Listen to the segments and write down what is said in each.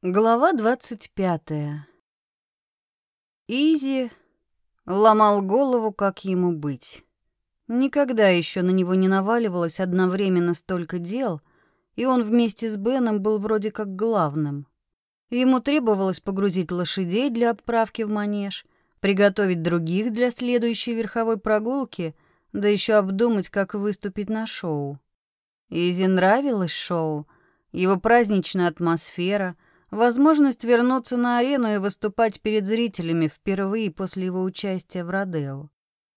Глава двадцать пятая. Изи ломал голову, как ему быть. Никогда еще на него не наваливалось одновременно столько дел, и он вместе с Беном был вроде как главным. Ему требовалось погрузить лошадей для отправки в манеж, приготовить других для следующей верховой прогулки, да еще обдумать, как выступить на шоу. Изи нравилось шоу, его праздничная атмосфера — возможность вернуться на арену и выступать перед зрителями впервые после его участия в Родео.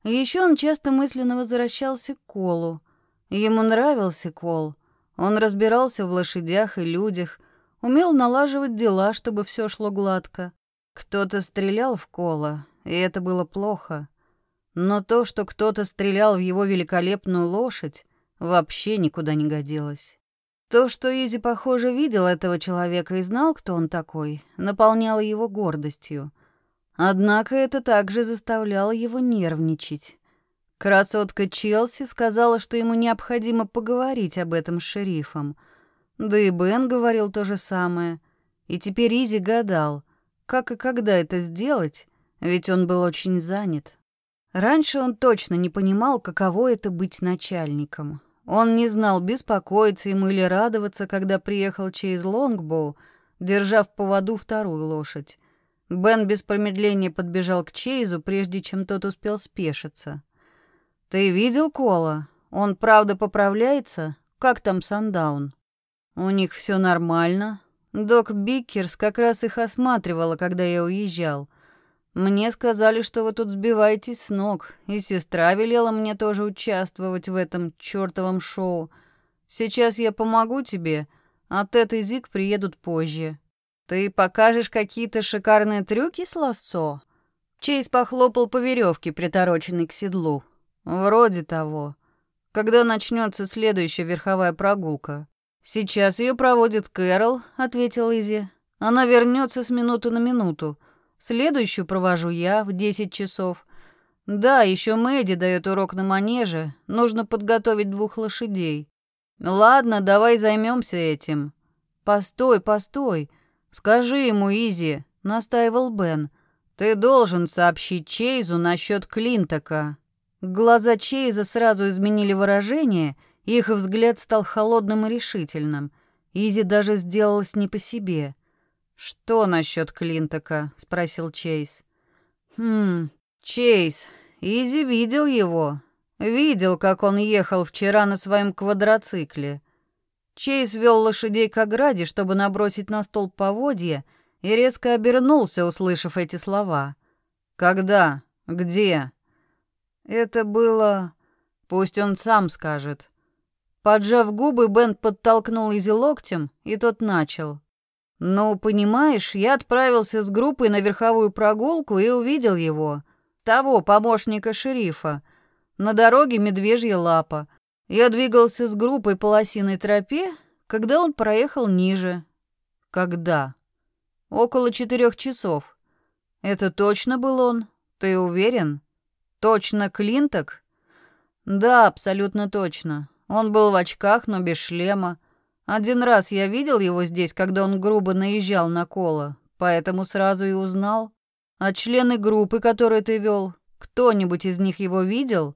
Еще он часто мысленно возвращался к Колу. Ему нравился Кол. Он разбирался в лошадях и людях, умел налаживать дела, чтобы все шло гладко. Кто-то стрелял в Кола, и это было плохо. Но то, что кто-то стрелял в его великолепную лошадь, вообще никуда не годилось. То, что Изи, похоже, видел этого человека и знал, кто он такой, наполняло его гордостью. Однако это также заставляло его нервничать. Красотка Челси сказала, что ему необходимо поговорить об этом с шерифом. Да и Бен говорил то же самое. И теперь Изи гадал, как и когда это сделать, ведь он был очень занят. Раньше он точно не понимал, каково это быть начальником. Он не знал, беспокоиться ему или радоваться, когда приехал Чейз Лонгбоу, держа в поводу вторую лошадь. Бен без промедления подбежал к Чейзу, прежде чем тот успел спешиться. «Ты видел Кола? Он правда поправляется? Как там Сандаун?» «У них все нормально. Док Биккерс как раз их осматривала, когда я уезжал. Мне сказали, что вы тут сбиваетесь с ног, и сестра велела мне тоже участвовать в этом чёртовом шоу. Сейчас я помогу тебе, а Тед и Зик приедут позже. Ты покажешь какие-то шикарные трюки с лассо?» Чейз похлопал по веревке, притороченной к седлу. «Вроде того. Когда начнется следующая верховая прогулка?» «Сейчас ее проводит Кэрол», — ответил Изи. «Она вернется с минуты на минуту. Следующую провожу я в 10 часов. Да, еще Мэдди дает урок на манеже. Нужно подготовить двух лошадей. Ладно, давай займемся этим. Постой, постой. Скажи ему, Изи, настаивал Бен. Ты должен сообщить Чейзу насчет Клинтока. Глаза Чейза сразу изменили выражение, их взгляд стал холодным и решительным. Изи даже сделалась не по себе. «Что насчет Клинтока?» — спросил Чейз. «Хм, Чейз, Изи видел его. Видел, как он ехал вчера на своем квадроцикле. Чейз вел лошадей к ограде, чтобы набросить на стол поводья, и резко обернулся, услышав эти слова. «Когда? Где?» «Это было...» «Пусть он сам скажет». Поджав губы, Бен подтолкнул Изи локтем, и тот начал. «Ну, понимаешь, я отправился с группой на верховую прогулку и увидел его. Того, помощника шерифа. На дороге медвежья лапа. Я двигался с группой по лосиной тропе, когда он проехал ниже». «Когда?» «Около четырех часов». «Это точно был он? Ты уверен?» «Точно Клинток?» «Да, абсолютно точно. Он был в очках, но без шлема. Один раз я видел его здесь, когда он грубо наезжал на Кола, поэтому сразу и узнал. А члены группы, которые ты вел, кто-нибудь из них его видел?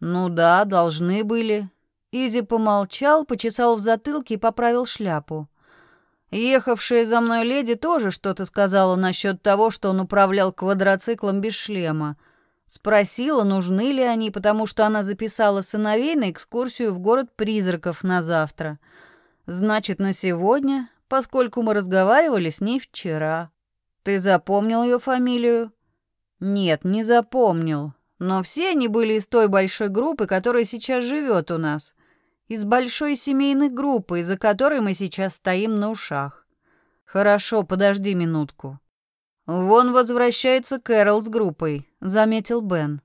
Ну да, должны были. Изи помолчал, почесал в затылке и поправил шляпу. Ехавшая за мной леди тоже что-то сказала насчет того, что он управлял квадроциклом без шлема. Спросила, нужны ли они, потому что она записала сыновей на экскурсию в город призраков на завтра — Значит, на сегодня, поскольку мы разговаривали с ней вчера. Ты запомнил ее фамилию? Нет, не запомнил. Но все они были из той большой группы, которая сейчас живет у нас. Из большой семейной группы, из-за которой мы сейчас стоим на ушах. Хорошо, подожди минутку. Вон возвращается Кэрол с группой, заметил Бен.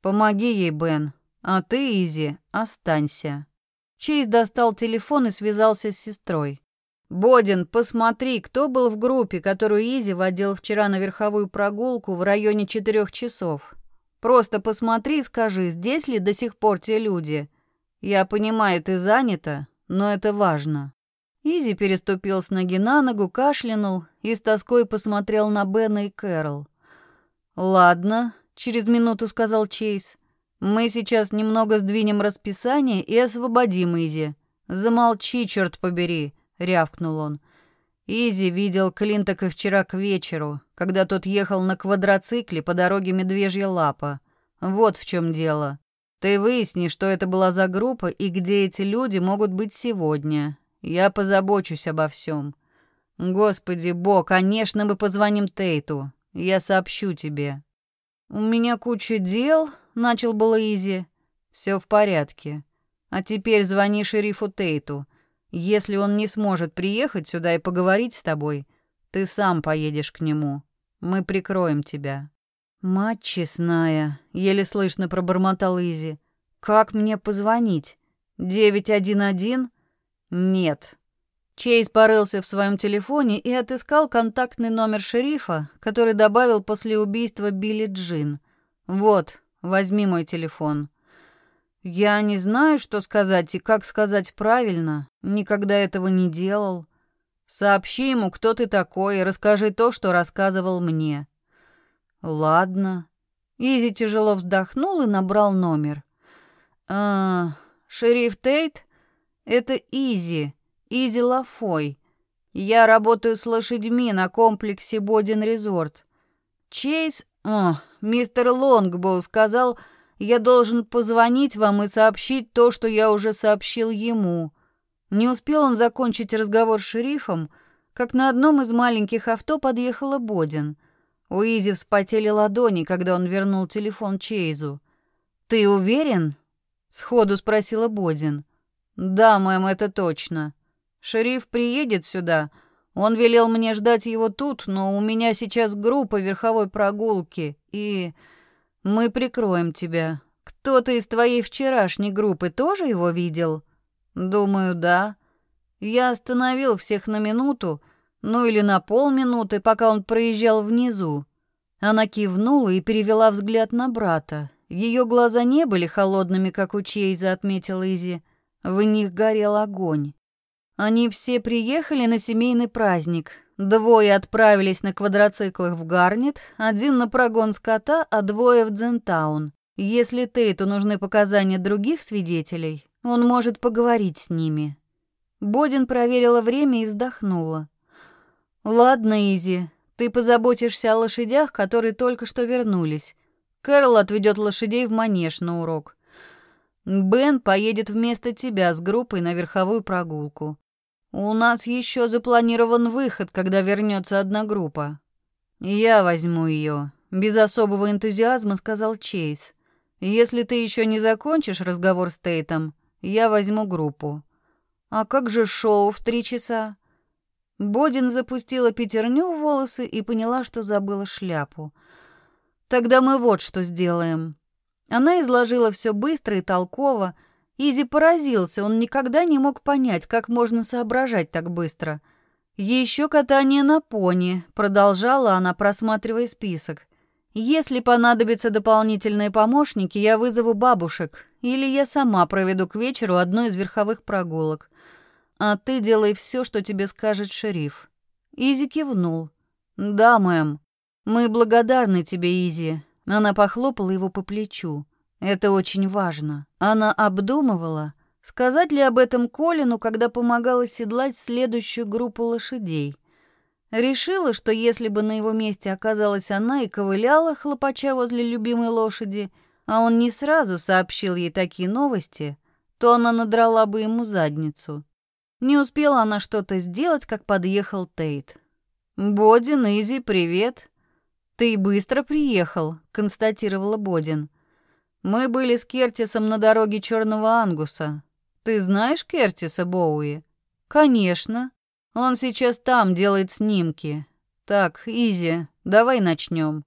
Помоги ей, Бен, а ты, Изи, останься. Чейз достал телефон и связался с сестрой. «Бодин, посмотри, кто был в группе, которую Изи водил вчера на верховую прогулку в районе четырех часов. Просто посмотри и скажи, здесь ли до сих пор те люди. Я понимаю, ты занята, но это важно». Изи переступил с ноги на ногу, кашлянул и с тоской посмотрел на Бена и Кэрол. «Ладно», — через минуту сказал Чейз. «Мы сейчас немного сдвинем расписание и освободим Изи. Замолчи, черт побери», — рявкнул он. Изи видел Клинтока вчера к вечеру, когда тот ехал на квадроцикле по дороге Медвежья Лапа. Вот в чем дело. Ты выясни, что это была за группа и где эти люди могут быть сегодня. Я позабочусь обо всем. Господи, Бо, конечно, мы позвоним Тейту. Я сообщу тебе. У меня куча дел, начал было Изи. Все в порядке. А теперь звони шерифу Тейту. Если он не сможет приехать сюда и поговорить с тобой, ты сам поедешь к нему. Мы прикроем тебя. Мать честная, еле слышно пробормотал Изи. Как мне позвонить? 911? Нет. Чейз порылся в своем телефоне и отыскал контактный номер шерифа, который добавил после убийства Билли Джин. Вот, возьми мой телефон. Я не знаю, что сказать и как сказать правильно. Никогда этого не делал. Сообщи ему, кто ты такой, и расскажи то, что рассказывал мне. Ладно. Изи тяжело вздохнул и набрал номер. А, шериф Тейт? Это Изи. Изи Лафой. Я работаю с лошадьми на комплексе Бодин Резорт. Чейз, о, мистер Лонгбоу сказал, я должен позвонить вам и сообщить то, что я уже сообщил ему. Не успел он закончить разговор с шерифом, как на одном из маленьких авто подъехала Бодин. У Изи вспотели ладони, когда он вернул телефон Чейзу. «Ты уверен?» — сходу спросила Бодин. «Да, мэм, это точно. Шериф приедет сюда. Он велел мне ждать его тут, но у меня сейчас группа верховой прогулки, и...» Мы прикроем тебя. Кто-то из твоей вчерашней группы тоже его видел? Думаю, да. Я остановил всех на минуту, ну или на полминуты, пока он проезжал внизу. Она кивнула и перевела взгляд на брата. Ее глаза не были холодными, как у Чейза, отметила Изи. В них горел огонь. Они все приехали на семейный праздник, Двое отправились на квадроциклах в Гарнет, один на прогон скота, а двое в Дзентаун. Если Тейту нужны показания других свидетелей, он может поговорить с ними. Бодин проверила время и вздохнула. «Ладно, Изи, ты позаботишься о лошадях, которые только что вернулись. Кэрол отведет лошадей в манеж на урок. Бен поедет вместо тебя с группой на верховую прогулку. У нас еще запланирован выход, когда вернется одна группа. Я возьму ее, без особого энтузиазма сказал Чейз. Если ты еще не закончишь разговор с Тейтом, я возьму группу. А как же шоу в три часа? Бодин запустила пятерню в волосы и поняла, что забыла шляпу. Тогда мы вот что сделаем. Она изложила все быстро и толково, Изи поразился, он никогда не мог понять, как можно соображать так быстро. Еще катание на пони, продолжала она, просматривая список. Если понадобятся дополнительные помощники, я вызову бабушек, или я сама проведу к вечеру одну из верховых прогулок. А ты делай все, что тебе скажет шериф. Изи кивнул. Да, мэм. Мы благодарны тебе, Изи. Она похлопала его по плечу. Это очень важно. Она обдумывала, сказать ли об этом Колину, когда помогала седлать следующую группу лошадей. Решила, что если бы на его месте оказалась она и ковыляла, хлопача возле любимой лошади, а он не сразу сообщил ей такие новости, то она надрала бы ему задницу. Не успела она что-то сделать, как подъехал Тейт. «Бодин, Изи, привет!» «Ты быстро приехал», — констатировала Бодин. Мы были с Кертисом на дороге Черного Ангуса. Ты знаешь Кертиса Боуи? Конечно. Он сейчас там делает снимки. Так, Изи, давай начнем.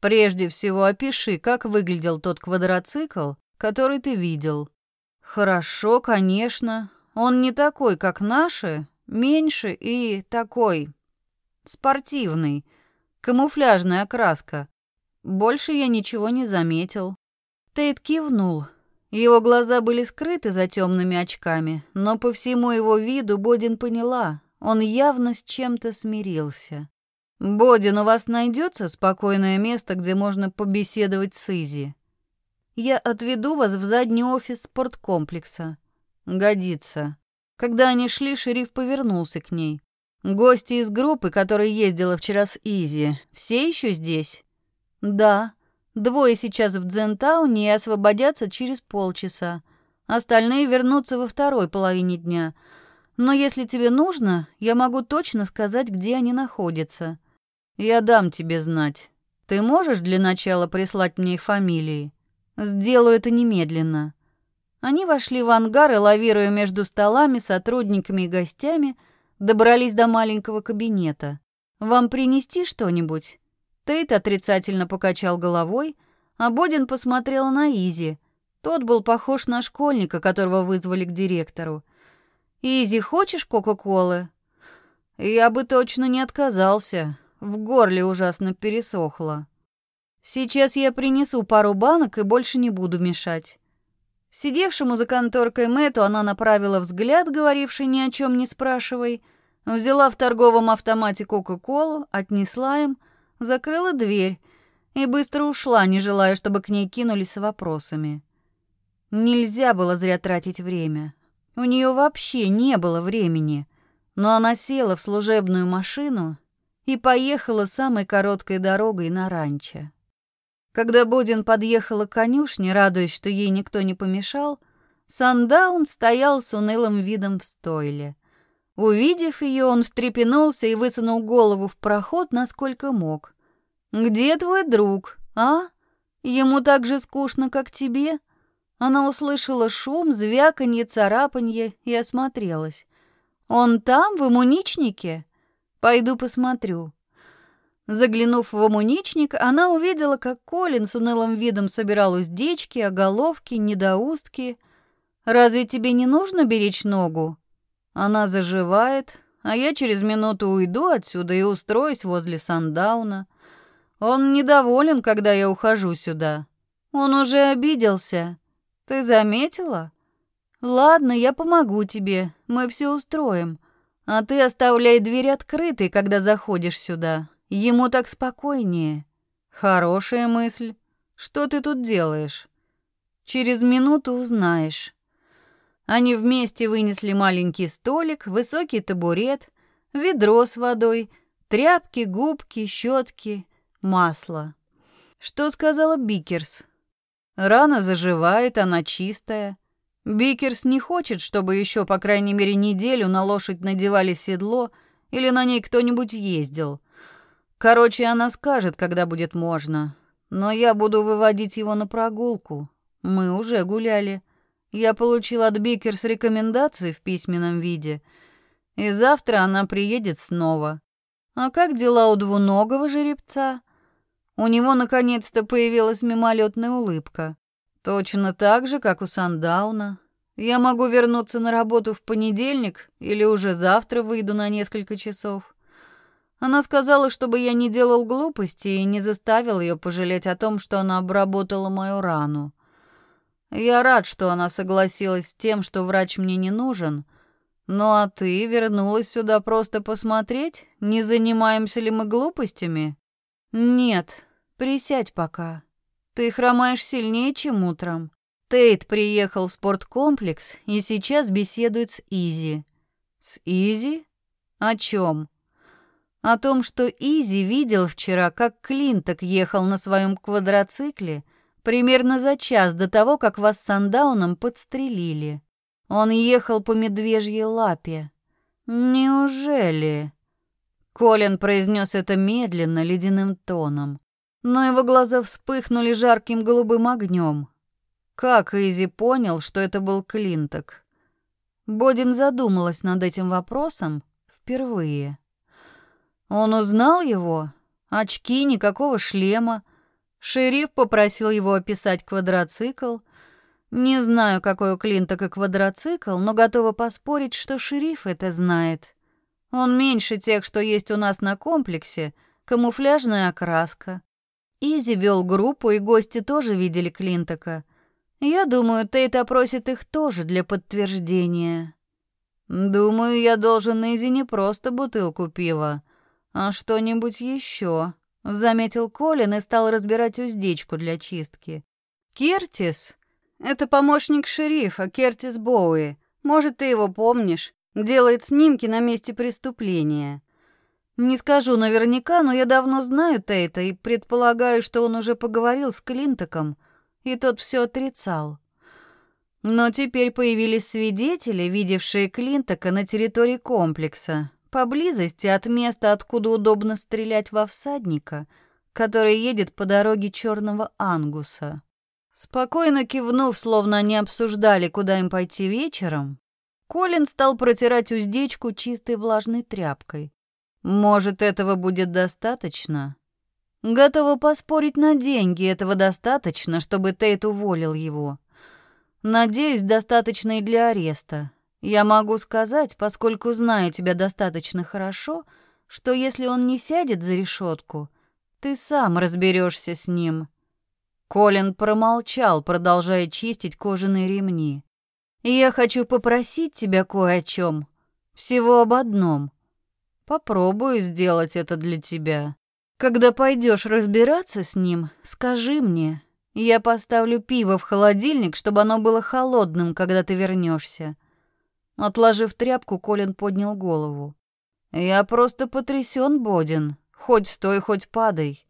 Прежде всего опиши, как выглядел тот квадроцикл, который ты видел. Хорошо, конечно. Он не такой, как наши, меньше и такой спортивный. Камуфляжная окраска. Больше я ничего не заметил. Тейт кивнул. Его глаза были скрыты за темными очками, но по всему его виду Бодин поняла, он явно с чем-то смирился. «Бодин, у вас найдется спокойное место, где можно побеседовать с Изи? Я отведу вас в задний офис спорткомплекса. Годится». Когда они шли, шериф повернулся к ней. «Гости из группы, которая ездила вчера с Изи, все еще здесь?» «Да. Двое сейчас в Дзентауне и освободятся через полчаса. Остальные вернутся во второй половине дня. Но если тебе нужно, я могу точно сказать, где они находятся. Я дам тебе знать. Ты можешь для начала прислать мне их фамилии? Сделаю это немедленно». Они вошли в ангар и, лавируя между столами, сотрудниками и гостями, добрались до маленького кабинета. «Вам принести что-нибудь?» Тейт отрицательно покачал головой, а Бодин посмотрел на Изи. Тот был похож на школьника, которого вызвали к директору. «Изи, хочешь Кока-Колы?» «Я бы точно не отказался. В горле ужасно пересохло. Сейчас я принесу пару банок и больше не буду мешать». Сидевшему за конторкой Мэту она направила взгляд, говоривший ни о чем не спрашивай, взяла в торговом автомате Кока-Колу, отнесла им, закрыла дверь и быстро ушла, не желая, чтобы к ней кинулись с вопросами. Нельзя было зря тратить время. У нее вообще не было времени. Но она села в служебную машину и поехала самой короткой дорогой на ранчо. Когда Бодин подъехала к конюшне, радуясь, что ей никто не помешал, Сандаун стоял с унылым видом в стойле. Увидев ее, он встрепенулся и высунул голову в проход, насколько мог. «Где твой друг, а? Ему так же скучно, как тебе?» Она услышала шум, звяканье, царапанье и осмотрелась. «Он там, в имуничнике? Пойду посмотрю». Заглянув в амуничник, она увидела, как Колин с унылым видом собирал уздечки, оголовки, недоустки. «Разве тебе не нужно беречь ногу?» Она заживает, а я через минуту уйду отсюда и устроюсь возле Сандауна. Он недоволен, когда я ухожу сюда. Он уже обиделся. Ты заметила? Ладно, я помогу тебе, мы все устроим. А ты оставляй дверь открытой, когда заходишь сюда. Ему так спокойнее. Хорошая мысль. Что ты тут делаешь? Через минуту узнаешь. Они вместе вынесли маленький столик, высокий табурет, ведро с водой, тряпки, губки, щетки, масло. Что сказала Бикерс? Рана заживает, она чистая. Бикерс не хочет, чтобы еще по крайней мере неделю на лошадь надевали седло или на ней кто-нибудь ездил. Короче, она скажет, когда будет можно. Но я буду выводить его на прогулку. Мы уже гуляли. Я получил от Бикерс рекомендации в письменном виде. И завтра она приедет снова. А как дела у двуногого жеребца? У него наконец-то появилась мимолетная улыбка. Точно так же, как у Сандауна. Я могу вернуться на работу в понедельник или уже завтра выйду на несколько часов. Она сказала, чтобы я не делал глупости и не заставил ее пожалеть о том, что она обработала мою рану. Я рад, что она согласилась с тем, что врач мне не нужен. Ну а ты вернулась сюда просто посмотреть, не занимаемся ли мы глупостями? Нет, присядь пока. Ты хромаешь сильнее, чем утром. Тейт приехал в спорткомплекс и сейчас беседует с Изи. С Изи? О чем? О том, что Изи видел вчера, как Клинток ехал на своем квадроцикле примерно за час до того, как вас с Сандауном подстрелили. Он ехал по медвежьей лапе. Неужели? Колин произнес это медленно, ледяным тоном, но его глаза вспыхнули жарким голубым огнем. Как Изи понял, что это был Клинток? Бодин задумалась над этим вопросом впервые. Он узнал его? Очки, никакого шлема. Шериф попросил его описать квадроцикл. Не знаю, какой у Клинтока квадроцикл, но готова поспорить, что шериф это знает. Он меньше тех, что есть у нас на комплексе, камуфляжная окраска. Изи вел группу, и гости тоже видели Клинтока. Я думаю, Тейт опросит их тоже для подтверждения. Думаю, я должен Изи не просто бутылку пива, а что-нибудь еще, заметил Колин и стал разбирать уздечку для чистки. Кертис — это помощник шерифа, Кертис Боуи. Может, ты его помнишь? Делает снимки на месте преступления. Не скажу наверняка, но я давно знаю Тейта и предполагаю, что он уже поговорил с Клинтоком — и тот все отрицал. Но теперь появились свидетели, видевшие Клинтока на территории комплекса, поблизости от места, откуда удобно стрелять во всадника, который едет по дороге черного ангуса. Спокойно кивнув, словно они обсуждали, куда им пойти вечером, Колин стал протирать уздечку чистой влажной тряпкой. Может, этого будет достаточно? Готова поспорить на деньги, этого достаточно, чтобы Тейт уволил его. Надеюсь, достаточно и для ареста. Я могу сказать, поскольку знаю тебя достаточно хорошо, что если он не сядет за решетку, ты сам разберешься с ним. Колин промолчал, продолжая чистить кожаные ремни. Я хочу попросить тебя кое о чем, всего об одном. Попробую сделать это для тебя. Когда пойдешь разбираться с ним, скажи мне. Я поставлю пиво в холодильник, чтобы оно было холодным, когда ты вернешься. Отложив тряпку, Колин поднял голову. Я просто потрясен, Бодин. Хоть стой, хоть падай.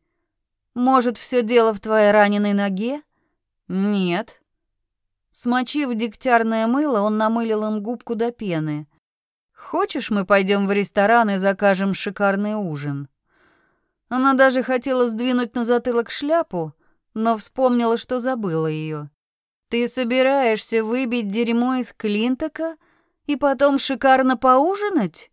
Может, все дело в твоей раненой ноге? Нет. Смочив дегтярное мыло, он намылил им губку до пены. Хочешь, мы пойдем в ресторан и закажем шикарный ужин? Она даже хотела сдвинуть на затылок шляпу, но вспомнила, что забыла ее. «Ты собираешься выбить дерьмо из Клинтока и потом шикарно поужинать?»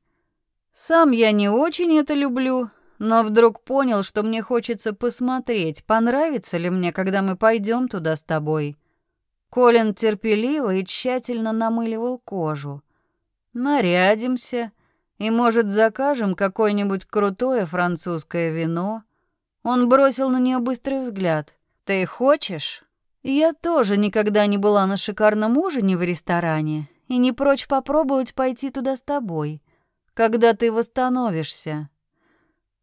«Сам я не очень это люблю, но вдруг понял, что мне хочется посмотреть, понравится ли мне, когда мы пойдем туда с тобой». Колин терпеливо и тщательно намыливал кожу. «Нарядимся» И, может, закажем какое-нибудь крутое французское вино?» Он бросил на нее быстрый взгляд. «Ты хочешь?» «Я тоже никогда не была на шикарном ужине в ресторане и не прочь попробовать пойти туда с тобой, когда ты восстановишься».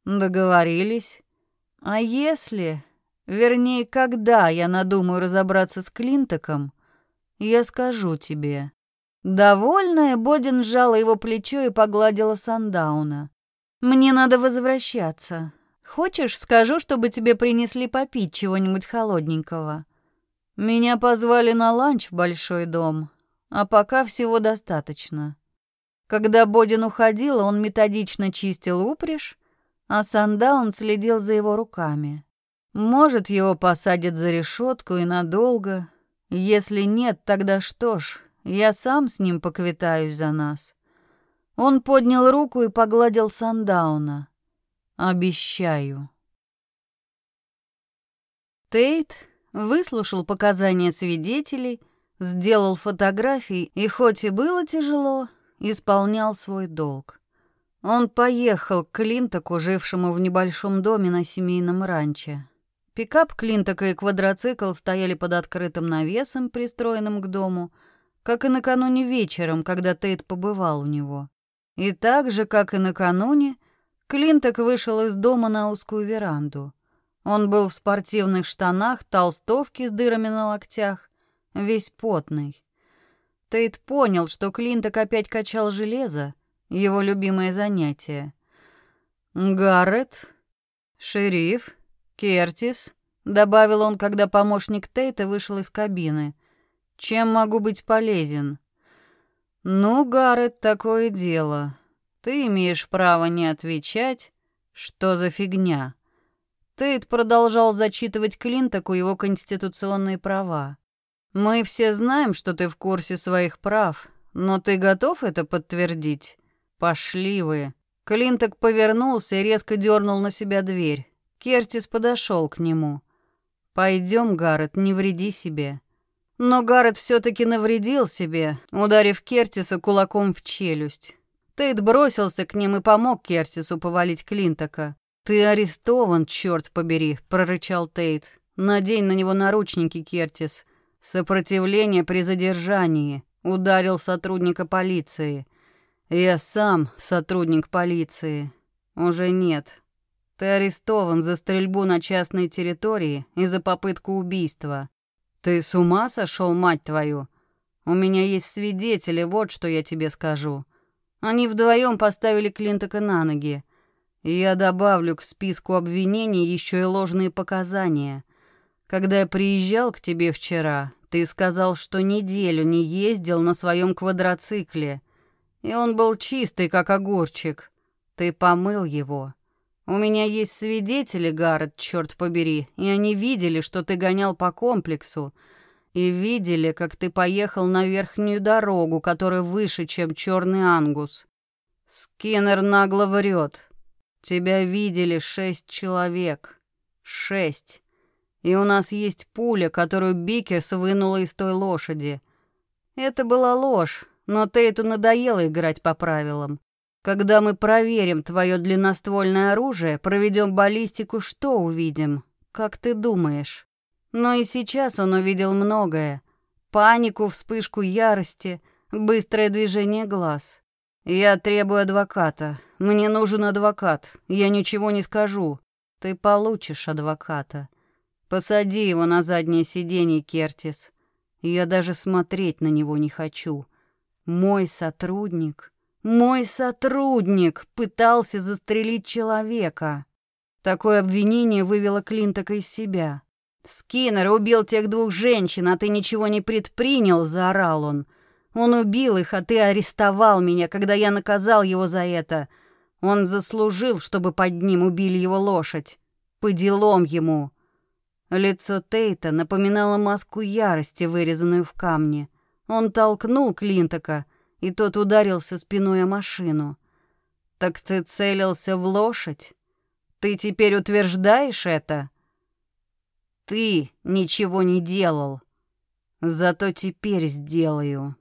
«Договорились. А если, вернее, когда я надумаю разобраться с Клинтоком, я скажу тебе». Довольная, Бодин сжала его плечо и погладила Сандауна. «Мне надо возвращаться. Хочешь, скажу, чтобы тебе принесли попить чего-нибудь холодненького? Меня позвали на ланч в большой дом, а пока всего достаточно». Когда Бодин уходил, он методично чистил упряжь, а Сандаун следил за его руками. Может, его посадят за решетку и надолго. Если нет, тогда что ж, я сам с ним поквитаюсь за нас. Он поднял руку и погладил Сандауна. Обещаю. Тейт выслушал показания свидетелей, сделал фотографии и, хоть и было тяжело, исполнял свой долг. Он поехал к Клинтоку, жившему в небольшом доме на семейном ранче. Пикап Клинтока и квадроцикл стояли под открытым навесом, пристроенным к дому — как и накануне вечером, когда Тейт побывал у него. И так же, как и накануне, Клинток вышел из дома на узкую веранду. Он был в спортивных штанах, толстовке с дырами на локтях, весь потный. Тейт понял, что Клинток опять качал железо, его любимое занятие. «Гаррет, шериф, Кертис», — добавил он, когда помощник Тейта вышел из кабины — чем могу быть полезен? Ну, Гаррет, такое дело. Ты имеешь право не отвечать. Что за фигня? Тейт продолжал зачитывать Клинтоку его конституционные права. Мы все знаем, что ты в курсе своих прав, но ты готов это подтвердить? Пошли вы. Клинток повернулся и резко дернул на себя дверь. Кертис подошел к нему. Пойдем, Гаррет, не вреди себе. Но Гаррет все-таки навредил себе, ударив Кертиса кулаком в челюсть. Тейт бросился к ним и помог Кертису повалить Клинтока. «Ты арестован, черт побери», — прорычал Тейт. «Надень на него наручники, Кертис. Сопротивление при задержании. Ударил сотрудника полиции. Я сам сотрудник полиции. Уже нет. Ты арестован за стрельбу на частной территории и за попытку убийства. Ты с ума сошел, мать твою? У меня есть свидетели, вот что я тебе скажу. Они вдвоем поставили Клинтока на ноги. Я добавлю к списку обвинений еще и ложные показания. Когда я приезжал к тебе вчера, ты сказал, что неделю не ездил на своем квадроцикле, и он был чистый, как огурчик. Ты помыл его. У меня есть свидетели, Гаррет, черт побери, и они видели, что ты гонял по комплексу, и видели, как ты поехал на верхнюю дорогу, которая выше, чем черный ангус. Скиннер нагло врет. Тебя видели шесть человек. Шесть. И у нас есть пуля, которую Бикерс вынула из той лошади. Это была ложь, но Тейту надоело играть по правилам. Когда мы проверим твое длинноствольное оружие, проведем баллистику, что увидим? Как ты думаешь? Но и сейчас он увидел многое. Панику, вспышку ярости, быстрое движение глаз. Я требую адвоката. Мне нужен адвокат. Я ничего не скажу. Ты получишь адвоката. Посади его на заднее сиденье, Кертис. Я даже смотреть на него не хочу. Мой сотрудник, мой сотрудник пытался застрелить человека. Такое обвинение вывело Клинтока из себя. «Скиннер убил тех двух женщин, а ты ничего не предпринял», — заорал он. «Он убил их, а ты арестовал меня, когда я наказал его за это. Он заслужил, чтобы под ним убили его лошадь. По делам ему». Лицо Тейта напоминало маску ярости, вырезанную в камне. Он толкнул Клинтока, и тот ударился спиной о машину. «Так ты целился в лошадь? Ты теперь утверждаешь это?» «Ты ничего не делал. Зато теперь сделаю».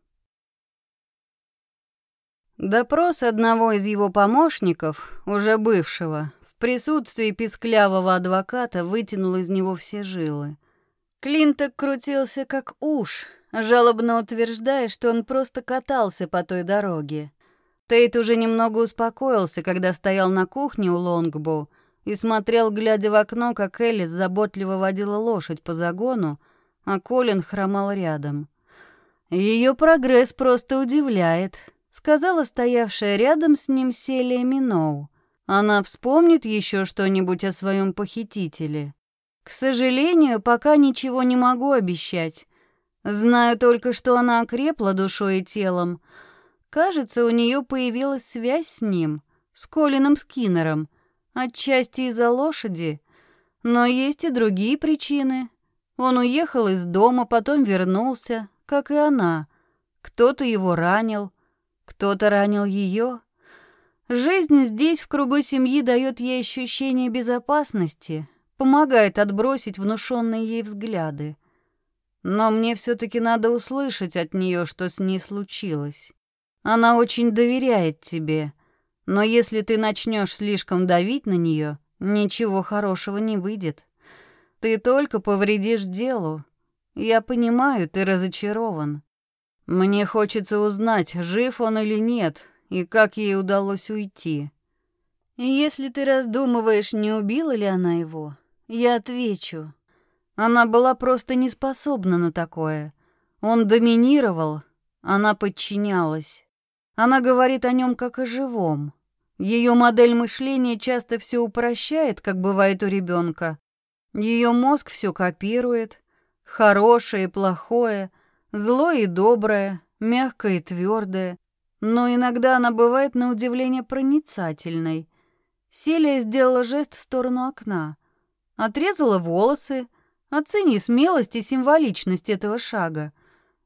Допрос одного из его помощников, уже бывшего, присутствии писклявого адвоката вытянул из него все жилы. Клинток крутился как уж, жалобно утверждая, что он просто катался по той дороге. Тейт уже немного успокоился, когда стоял на кухне у Лонгбоу и смотрел, глядя в окно, как Элис заботливо водила лошадь по загону, а Колин хромал рядом. Ее прогресс просто удивляет», — сказала стоявшая рядом с ним Селия Миноу. Она вспомнит еще что-нибудь о своем похитителе. К сожалению, пока ничего не могу обещать. Знаю только, что она окрепла душой и телом. Кажется, у нее появилась связь с ним, с Колином Скиннером, отчасти из-за лошади. Но есть и другие причины. Он уехал из дома, потом вернулся, как и она. Кто-то его ранил, кто-то ранил ее. Жизнь здесь, в кругу семьи, дает ей ощущение безопасности, помогает отбросить внушенные ей взгляды. Но мне все-таки надо услышать от нее, что с ней случилось. Она очень доверяет тебе, но если ты начнешь слишком давить на нее, ничего хорошего не выйдет. Ты только повредишь делу. Я понимаю, ты разочарован. Мне хочется узнать, жив он или нет, и как ей удалось уйти. Если ты раздумываешь, не убила ли она его, я отвечу. Она была просто не способна на такое. Он доминировал, она подчинялась. Она говорит о нем как о живом. Ее модель мышления часто все упрощает, как бывает у ребенка. Ее мозг все копирует. Хорошее и плохое, злое и доброе, мягкое и твердое но иногда она бывает на удивление проницательной. Селия сделала жест в сторону окна. Отрезала волосы. Оцени смелость и символичность этого шага.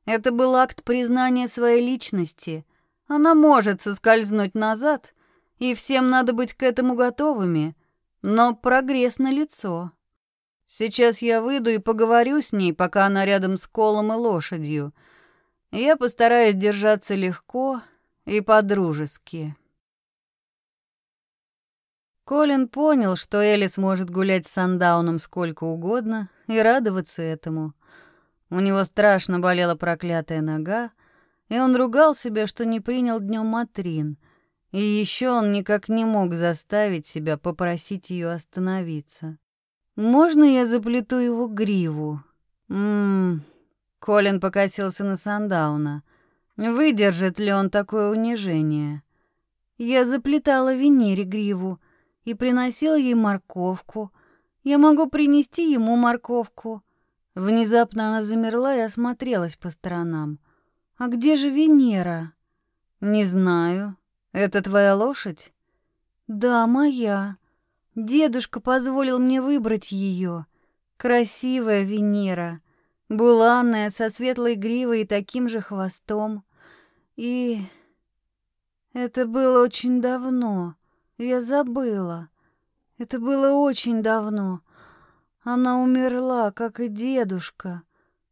Это был акт признания своей личности. Она может соскользнуть назад, и всем надо быть к этому готовыми. Но прогресс на лицо. Сейчас я выйду и поговорю с ней, пока она рядом с колом и лошадью. Я постараюсь держаться легко, и по-дружески. Колин понял, что Элис может гулять с Сандауном сколько угодно и радоваться этому. У него страшно болела проклятая нога, и он ругал себя, что не принял днем Матрин. И еще он никак не мог заставить себя попросить ее остановиться. «Можно я заплету его гриву?» «Ммм...» Колин покосился на Сандауна. «Выдержит ли он такое унижение?» «Я заплетала Венере гриву и приносила ей морковку. Я могу принести ему морковку». Внезапно она замерла и осмотрелась по сторонам. «А где же Венера?» «Не знаю. Это твоя лошадь?» «Да, моя. Дедушка позволил мне выбрать ее. Красивая Венера, буланная, со светлой гривой и таким же хвостом. И это было очень давно. Я забыла. Это было очень давно. Она умерла, как и дедушка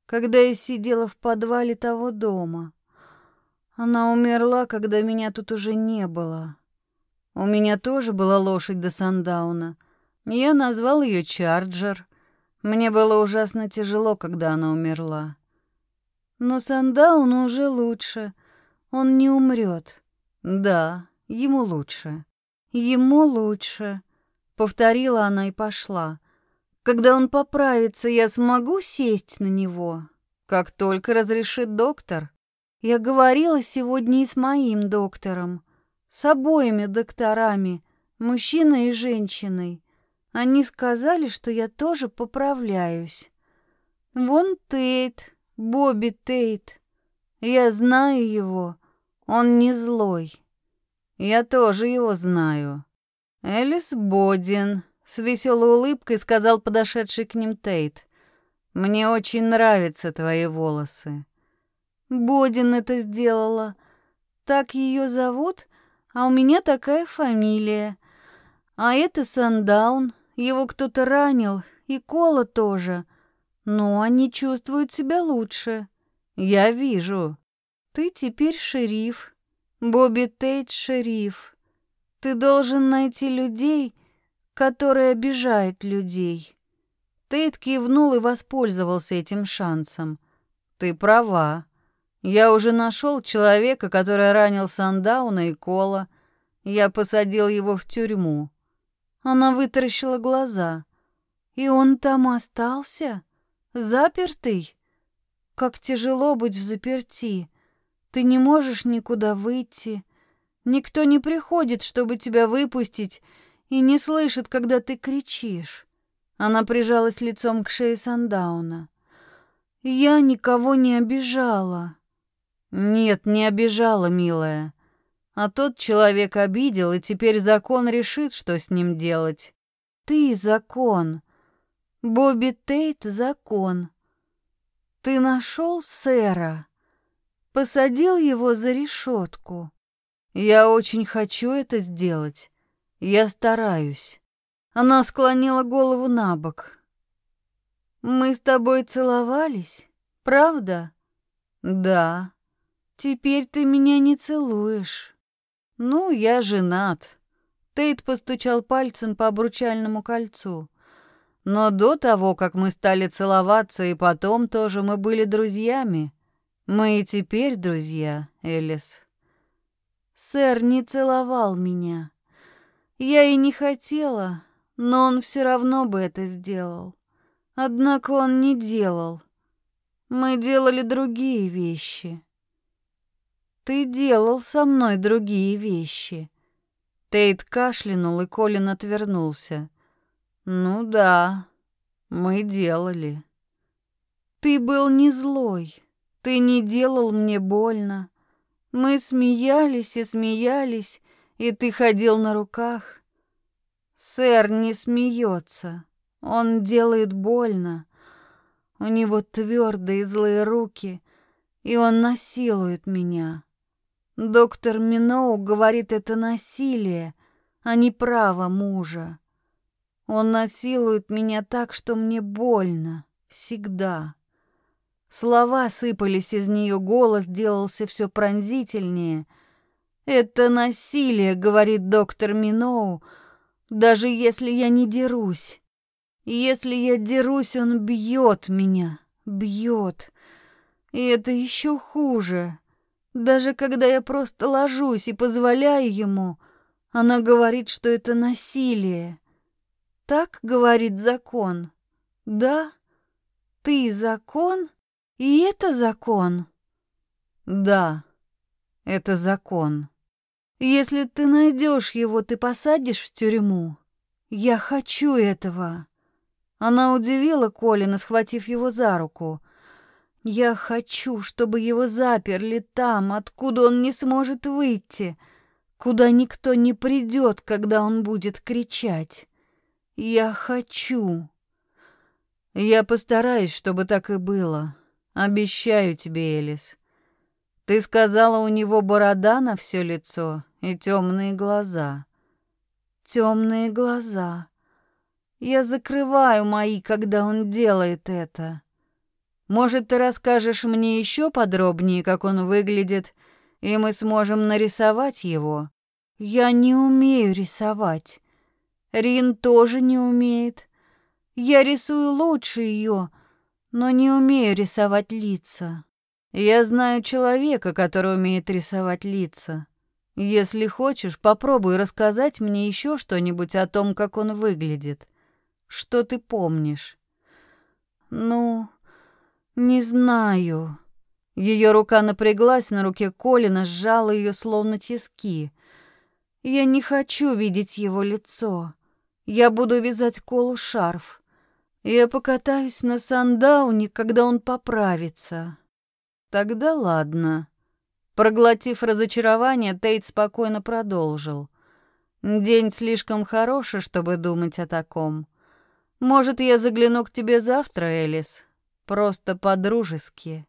когда я сидела в подвале того дома. Она умерла, когда меня тут уже не было. У меня тоже была лошадь до Сандауна. Я назвал ее Чарджер. Мне было ужасно тяжело, когда она умерла. Но Сандауну уже лучше. Он не умрет. Да, ему лучше. Ему лучше. Повторила она и пошла. Когда он поправится, я смогу сесть на него, как только разрешит доктор. Я говорила сегодня и с моим доктором, с обоими докторами, мужчиной и женщиной. Они сказали, что я тоже поправляюсь. Вон Тейт, Бобби Тейт. Я знаю его. Он не злой. Я тоже его знаю. Элис Бодин, с веселой улыбкой сказал подошедший к ним Тейт. «Мне очень нравятся твои волосы». «Бодин это сделала. Так ее зовут, а у меня такая фамилия. А это Сандаун, его кто-то ранил, и Кола тоже. Но они чувствуют себя лучше. Я вижу. Ты теперь шериф. Бобби Тейт шериф. Ты должен найти людей, который обижает людей. Тейт кивнул и воспользовался этим шансом. Ты права. Я уже нашел человека, который ранил Сандауна и Кола. Я посадил его в тюрьму. Она вытаращила глаза. И он там остался? Запертый? Как тяжело быть в заперти. Ты не можешь никуда выйти. Никто не приходит, чтобы тебя выпустить, и не слышит, когда ты кричишь. Она прижалась лицом к шее Сандауна. Я никого не обижала. Нет, не обижала, милая. А тот человек обидел, и теперь закон решит, что с ним делать. Ты закон. Бобби Тейт закон. Ты нашел сэра. Посадил его за решетку. Я очень хочу это сделать. Я стараюсь. Она склонила голову на бок. Мы с тобой целовались, правда? Да. Теперь ты меня не целуешь. Ну, я женат. Тейт постучал пальцем по обручальному кольцу. Но до того, как мы стали целоваться, и потом тоже мы были друзьями. Мы и теперь друзья, Элис. Сэр не целовал меня. Я и не хотела, но он все равно бы это сделал. Однако он не делал. Мы делали другие вещи. Ты делал со мной другие вещи. Тейт кашлянул, и Колин отвернулся. Ну да, мы делали. Ты был не злой. Ты не делал мне больно. Мы смеялись и смеялись, и ты ходил на руках. Сэр не смеется. Он делает больно. У него твердые злые руки, и он насилует меня. Доктор Миноу говорит, это насилие, а не право мужа. Он насилует меня так, что мне больно. Всегда. Слова сыпались из нее, голос делался все пронзительнее — «Это насилие», — говорит доктор Миноу, «даже если я не дерусь. Если я дерусь, он бьет меня, бьет. И это еще хуже. Даже когда я просто ложусь и позволяю ему, она говорит, что это насилие. Так говорит закон. Да? Ты закон? И это закон? Да, это закон. Если ты найдешь его, ты посадишь в тюрьму. Я хочу этого. Она удивила Колина, схватив его за руку. Я хочу, чтобы его заперли там, откуда он не сможет выйти, куда никто не придет, когда он будет кричать. Я хочу. Я постараюсь, чтобы так и было. Обещаю тебе, Элис. Ты сказала, у него борода на все лицо и темные глаза. Темные глаза. Я закрываю мои, когда он делает это. Может, ты расскажешь мне еще подробнее, как он выглядит, и мы сможем нарисовать его? Я не умею рисовать. Рин тоже не умеет. Я рисую лучше ее, но не умею рисовать лица. Я знаю человека, который умеет рисовать лица. Если хочешь, попробуй рассказать мне еще что-нибудь о том, как он выглядит. Что ты помнишь? Ну, не знаю. Ее рука напряглась на руке Колина, сжала ее словно тиски. Я не хочу видеть его лицо. Я буду вязать Колу шарф. Я покатаюсь на сандауне, когда он поправится. Тогда ладно. Проглотив разочарование, Тейт спокойно продолжил. День слишком хороший, чтобы думать о таком. Может, я загляну к тебе завтра, Элис? Просто по-дружески.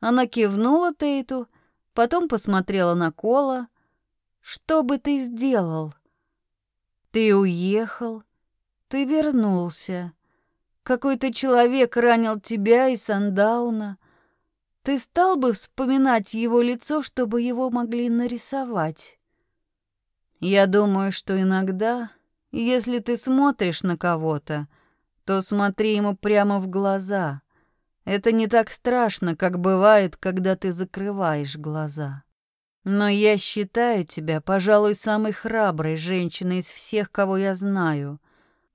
Она кивнула Тейту, потом посмотрела на Кола. Что бы ты сделал? Ты уехал, ты вернулся. Какой-то человек ранил тебя и Сандауна. Ты стал бы вспоминать его лицо, чтобы его могли нарисовать? Я думаю, что иногда, если ты смотришь на кого-то, то смотри ему прямо в глаза. Это не так страшно, как бывает, когда ты закрываешь глаза. Но я считаю тебя, пожалуй, самой храброй женщиной из всех, кого я знаю.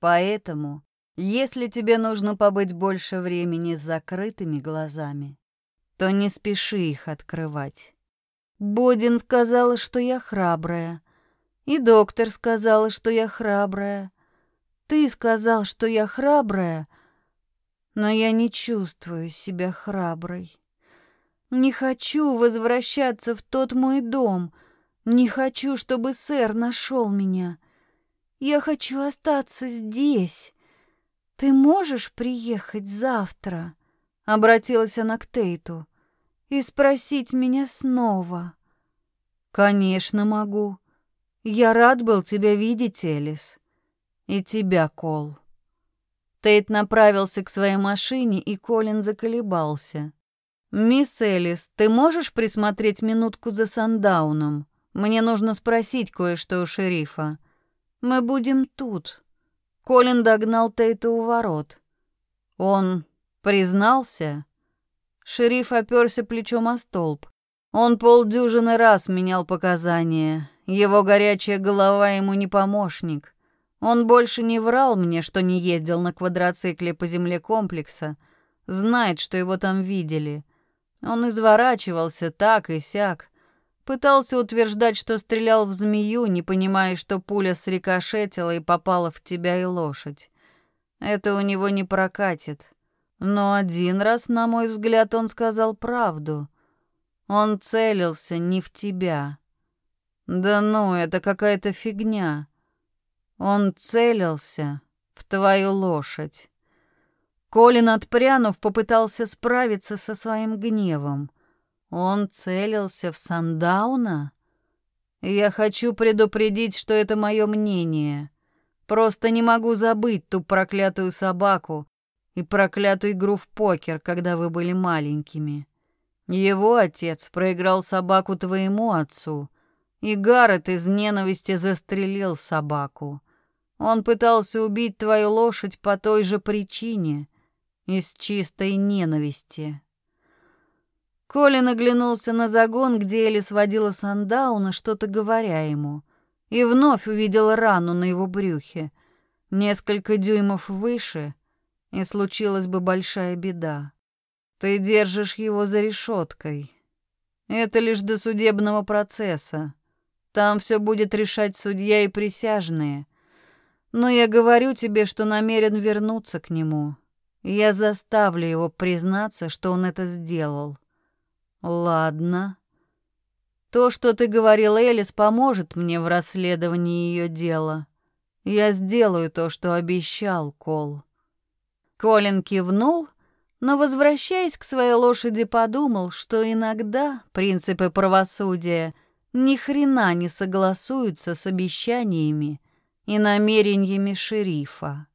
Поэтому если тебе нужно побыть больше времени с закрытыми глазами, то не спеши их открывать. Бодин сказала, что я храбрая. И доктор сказала, что я храбрая. Ты сказал, что я храбрая, но я не чувствую себя храброй. Не хочу возвращаться в тот мой дом. Не хочу, чтобы сэр нашел меня. Я хочу остаться здесь, «Ты можешь приехать завтра?» — обратилась она к Тейту. «И спросить меня снова?» «Конечно могу. Я рад был тебя видеть, Элис. И тебя, Кол». Тейт направился к своей машине, и Колин заколебался. «Мисс Элис, ты можешь присмотреть минутку за Сандауном? Мне нужно спросить кое-что у шерифа. Мы будем тут». Колин догнал Тейта у ворот. Он признался. Шериф оперся плечом о столб. Он полдюжины раз менял показания. Его горячая голова ему не помощник. Он больше не врал мне, что не ездил на квадроцикле по земле комплекса. Знает, что его там видели. Он изворачивался так и сяк. Пытался утверждать, что стрелял в змею, не понимая, что пуля срикошетила и попала в тебя и лошадь. Это у него не прокатит. Но один раз, на мой взгляд, он сказал правду. Он целился не в тебя. Да ну, это какая-то фигня. Он целился в твою лошадь. Колин, отпрянув, попытался справиться со своим гневом. Он целился в Сандауна? Я хочу предупредить, что это мое мнение. Просто не могу забыть ту проклятую собаку и проклятую игру в покер, когда вы были маленькими. Его отец проиграл собаку твоему отцу, и Гаррет из ненависти застрелил собаку. Он пытался убить твою лошадь по той же причине. Из чистой ненависти. Колин оглянулся на загон, где Элис водила Сандауна, что-то говоря ему, и вновь увидел рану на его брюхе. Несколько дюймов выше, и случилась бы большая беда. Ты держишь его за решеткой. Это лишь до судебного процесса. Там все будет решать судья и присяжные. Но я говорю тебе, что намерен вернуться к нему. Я заставлю его признаться, что он это сделал. Ладно. То, что ты говорил, Элис, поможет мне в расследовании ее дела. Я сделаю то, что обещал, Кол. Колин кивнул, но, возвращаясь к своей лошади, подумал, что иногда принципы правосудия ни хрена не согласуются с обещаниями и намерениями шерифа.